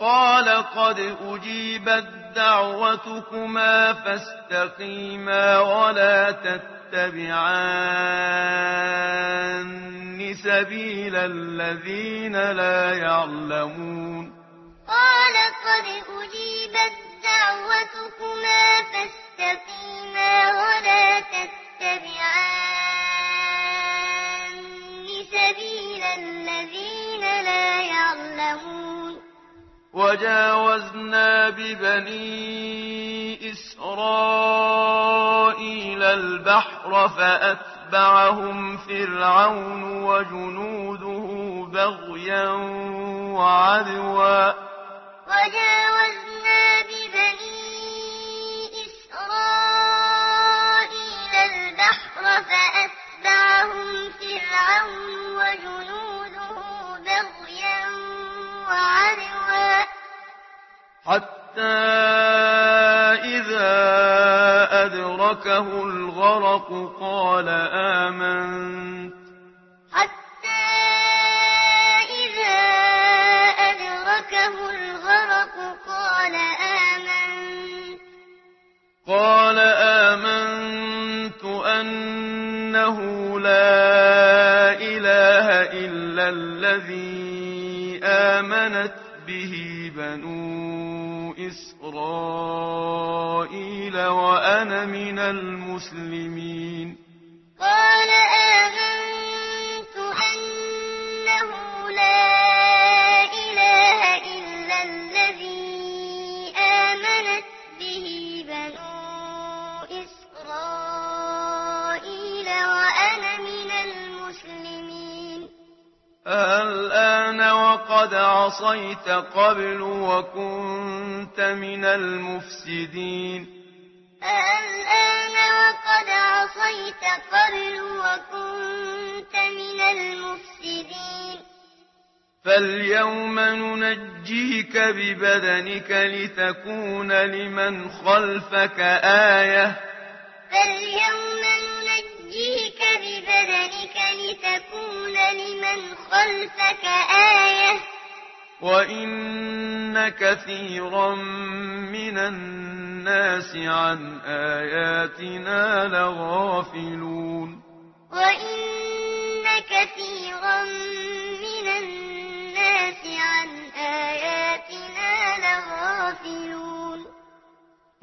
قال قد أجيبت دعوتكما فاستقيما ولا تتبعان سبيل الذين لا يعلمون. قال قد أجيبت دعوتكما فاستقيما ولا تتبعان وجاوزنا ببني إسرائيل البحر فأتبعهم فرعون وجنوده بغيا وعدوا وجاوزنا حتى إذا أدركه الغرق قال آمنت حتى إذا أدركه الغرق قال آمنت قال آمنت أنه لا إله إلا الذي آمنت به بنو إسرائيل وأنا من المسلمين. قال قد عصيت قبل وكنت من المفسدين. الآن وقد عصيت قبل وكنت من المفسدين. فاليوم ننجيك ببدنك لتكون لمن خلفك آية. فاليوم ننجيك ببدنك لتكون لمن خلفك آية وإن كثيرا من الناس عن آياتنا لغافلون وإن كثيرا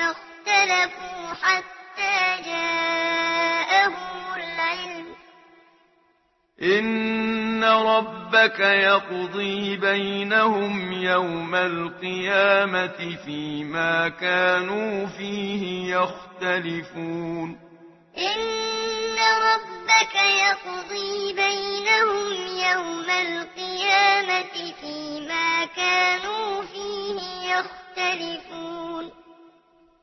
اختلفوا حتى جاءهم العلم. إن ربك يقضي بينهم يوم القيامة فيما كانوا فيه يختلفون. إن ربك يقضي بينهم يوم القيامة فيما كانوا فيه يختلفون.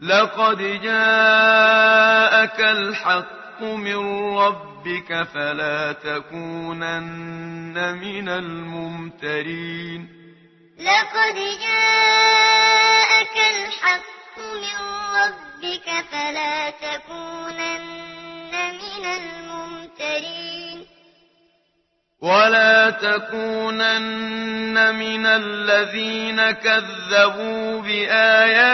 لقد جاءك الحق من ربك فلا تكونن من الممترين لقد جاءك الحق من ربك فلا تكونن من الممترين ولا تكونن من الذين كذبوا بآيات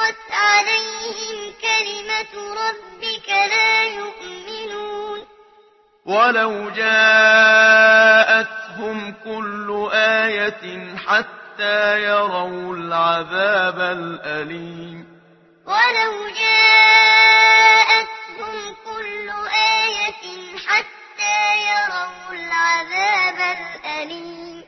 حقت عليهم كلمة ربك لا يؤمنون. ولو جاءتهم كل آية حتى يروا العذاب الأليم. ولو جاءتهم كل آية حتى يروا العذاب الأليم.